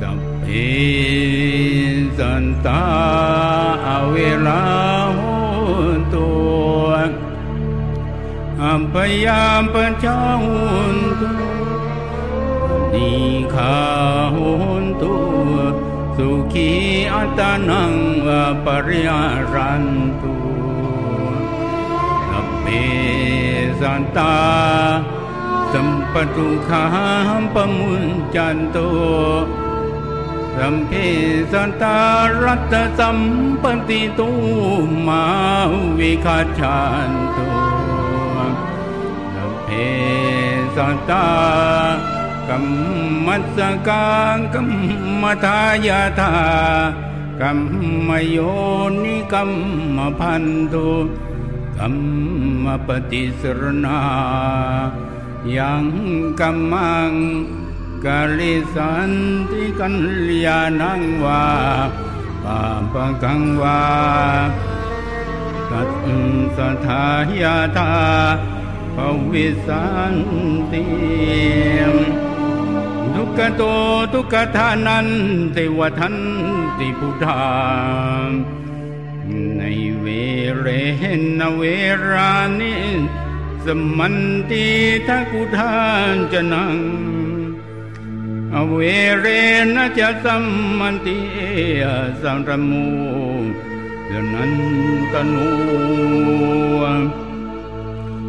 สัพเพสันตาอเวลาโหตุอัมปยามปะชาหุนตุนิคาหุนตุสุขีอัตานังวะปริยรันตุสัพเพสันตาสัมปตุขามปมุญจันโต สัมเพสันตารัตสัมปติตุมาวิคาชันตุสัมเพสันตากัมมัสกังกัมมทายาธากัมมโยนิกัมมพันตุกัมมปฏิสรณายังกัมมัง กาลิสันติกัลยาณังวาปาปะกังวาตัสสทายาธาภวิสันติทุกขโตทุกขทานันติวัทันติพุทธาในเวเรนเวรานิสมันติทักุทานจนัง อเวเรนจะสัมมันติสัมรมูยนันตนู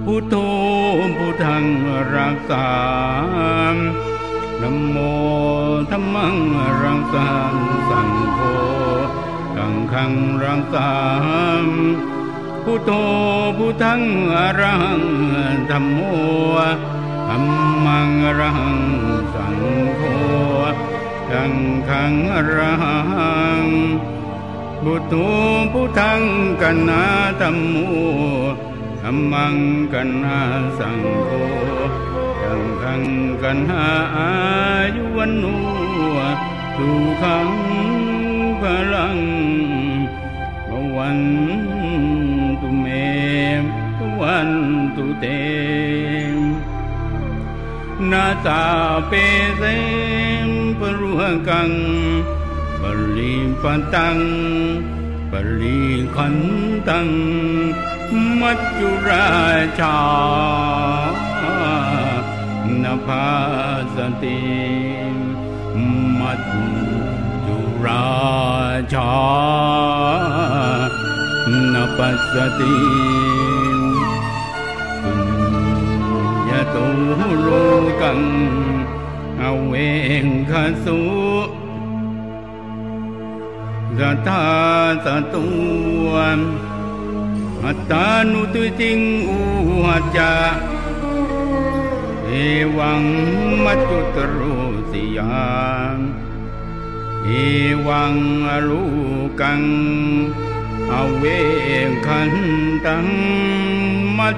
พุทโธพุทธังรักษานโมธรรมังรักษาสังโฆสังฆังรักษามพุทโธพุทธังอรังธรรมโม ธรรมังรังสังโฆสังฆังรังพุทโธพุทธังกันนาธรรมโมธรรมังกันนาสังโฆสังฆังกันหาอายุวันโนสุขังพลังภวันตุเมวันตุเต न तापेम् पूर्वहकं पली पतङ्गलीत मज्जुराजा नसति मूराजा न पसति। ตุโลกังอเวงคสุสัทธาสตุวันอัตานุตุติงอุหัจจาเอวังมัจจุตรุสิยานเอวังอรูกังอเวงมันตังมัจ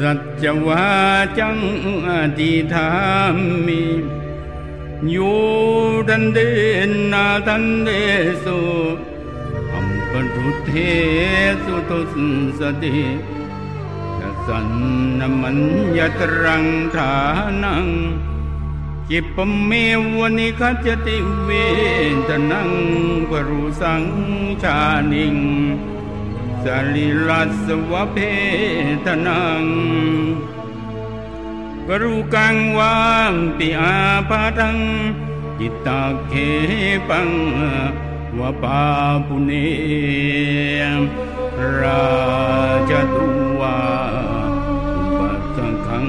สัจวาจังอธิธามิโยดันเดนนาทันเดสุอัมปรุเทสุตุสสติสันนมันยตรังฐานังจิปเมวนิคัจติเวทนังปรุสังชานิง สลิลัสวะเพทนังกรุกังวามปิอาภาทัง จิตตาเคปังวปาปุเนราชตุวาปัสสังขัง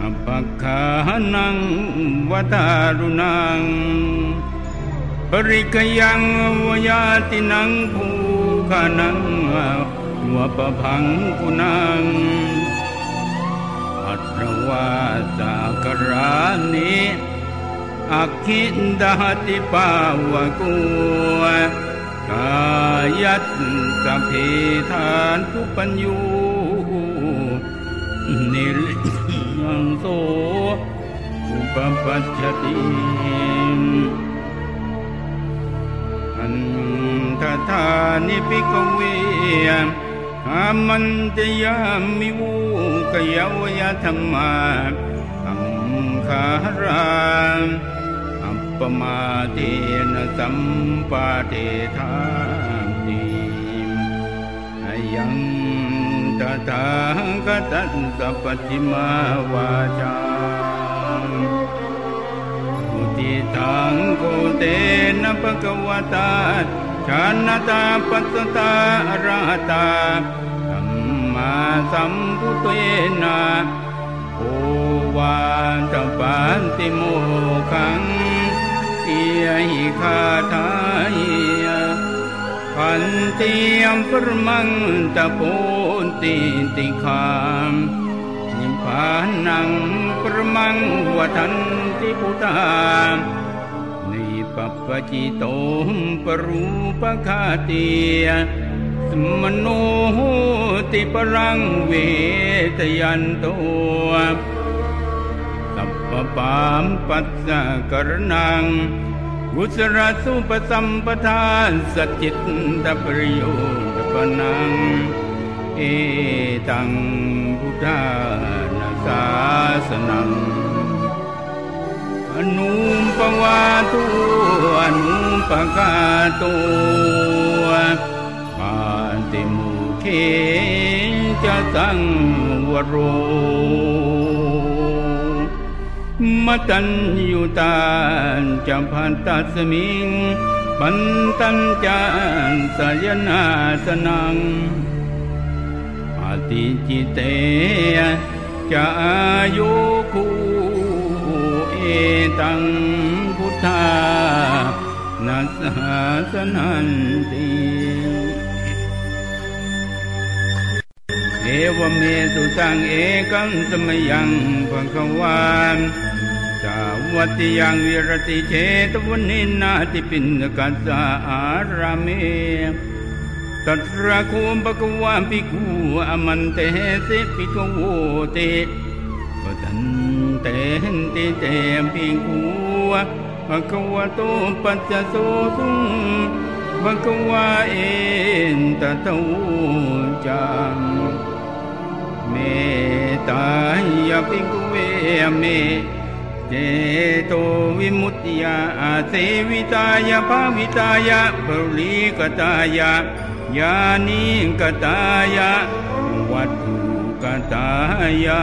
อปัคขานังวัตารุนังปริกยังวยาตินังภู ขานังวปพังกุนังอัตรวาสากรานิอักขินดาติปาวกุกายัตสัพเพทานทุปัญญูนิริยังโสอุปปัจจติอัน ทธานิปิกเวอามันตยามิวุกยาวยธรรมาอังคาราอัปปมาเตนะสัมปาเตธานิยังตถาคตัสสะปัจจิมาวาจาอุติทังโกเตนะภะคะวะตา ชานตาปัสตาอรหัตาสัมมาสัมพุทเตนะโอวาตปันติโมขังเอียหิคาทายพันเติยัมปรมังตะโพนติติคามนิพพานังปรมังวัฏันติพุทธา ในิปปจิโตปรูปคาเติสมโนติปรังเวทยันโตสัพพปามปัสสะกรนังกุศลสุปสัมปทานสัจจิตตปริโยตปนัง เอตังพุทธานาสาสนัง อนุปวาตุอนุปกาตุปาติมุเขจะสังวโรมตัญยุตานจะพันตัสมิงปันตัญจานสยนาสนังอาติจิเตจะอายุคู ตังพุทธานัสหาสนันติเอวเมตุตังเอกังสมยังภะคะวานสาวัติยังวิรติเจตวนินาติปินกัสสะอารามิตัตระโคมภะคะวาปิกูอมันเตเสปิกโวเตปตัน เตนติเตปิกูภะคะวะโตปัจจโสสุภะคะวะเอนตะโตจังเมตายาปิกุเวเมเจโตวิมุตติยาเสวิตายาภาวิตายาบริกตายายานิกตายาวัตถุกตายา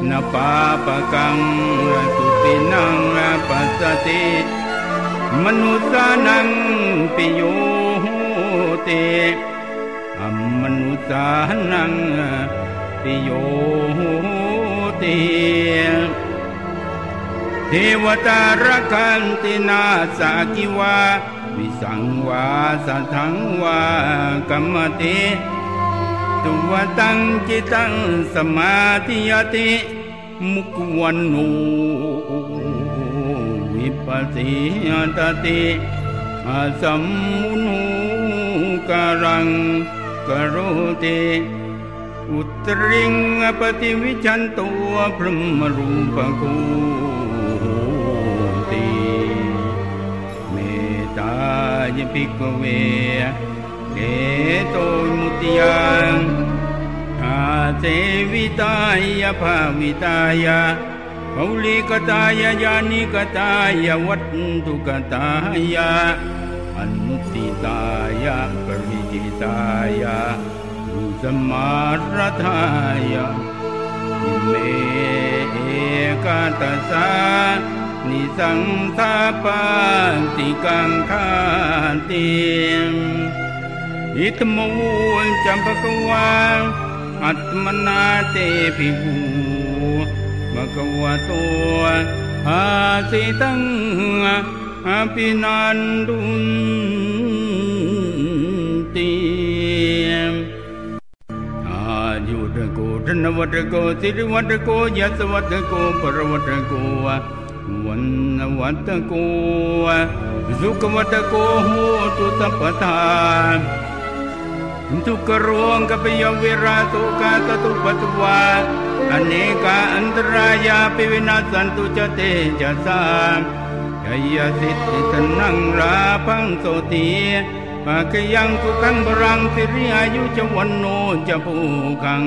นิสังสาปฏิกังขากัตเมกาตสะสุขังสุปฏิสุขังปฏิพุทธตินปาปะกังสุปินังปัสสติมนุสานังปิโยเตอัมมนุสานังปิโยเตเทวตารคันตินาสากิวาวิสังวาสัทังวากรรมติ ตุวตังจิตังสมาธิยติมุกวันโนวิปัสสิยตติอาสัมมุนุการังกโรติอุตริงปฏิวิชันตัวพรหมรูปกูติเมตายปิกเว เกโตมุติยังอาเทวิตายภาวิตายาภาลิกตายาญาณิกตายาวัตถุกตายาอนุติตายาปริจิตายารุสมารทายาอิเมเอกาตสานิสังทาปานติกังคาติ อิตมวูลจัมปกวาอัตมนาเตปิภูมะกวะโตอาสิตังอภินันดุนติอายุตโกธนวัตโกสิริวัตโกยัสวัตโกปรวัตโกวันวัตโกสุขวัตโกโหตุสัพพทา ทุกขรวงกปยวิราตุกาตตุปตุวาอเนกาอันตรายาปิวินาสันตุจเตจะสามยยสิทธิตนังราพังโสตีปากยังทุขังบรังสิริอายุจะวันโนจะภูกัง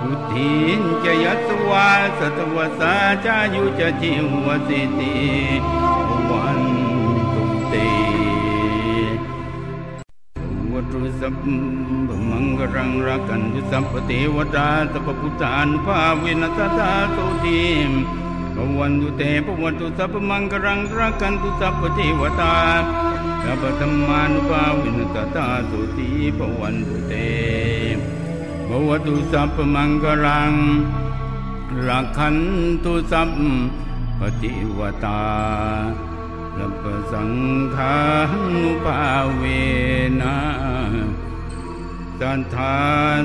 บุตินจะยัสวาสตวสาจายุจะจิวสิติวัน ตุสัพพมังกรังรักันตุสัพพเทวตาสัพพุทธานุภาเวนัสตาโสติภวันตุเตภวันตุสัพพมังกรังรักันตุสัพพเทวตาสัพพธรรมานุภาเวนัสตาโสติภวันตุเตภวันตุสัพพมังกรังรักันตุสัพพเทวตา ลับสังขานุภาเวนะสัทธา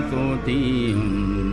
สุติปวันตุเต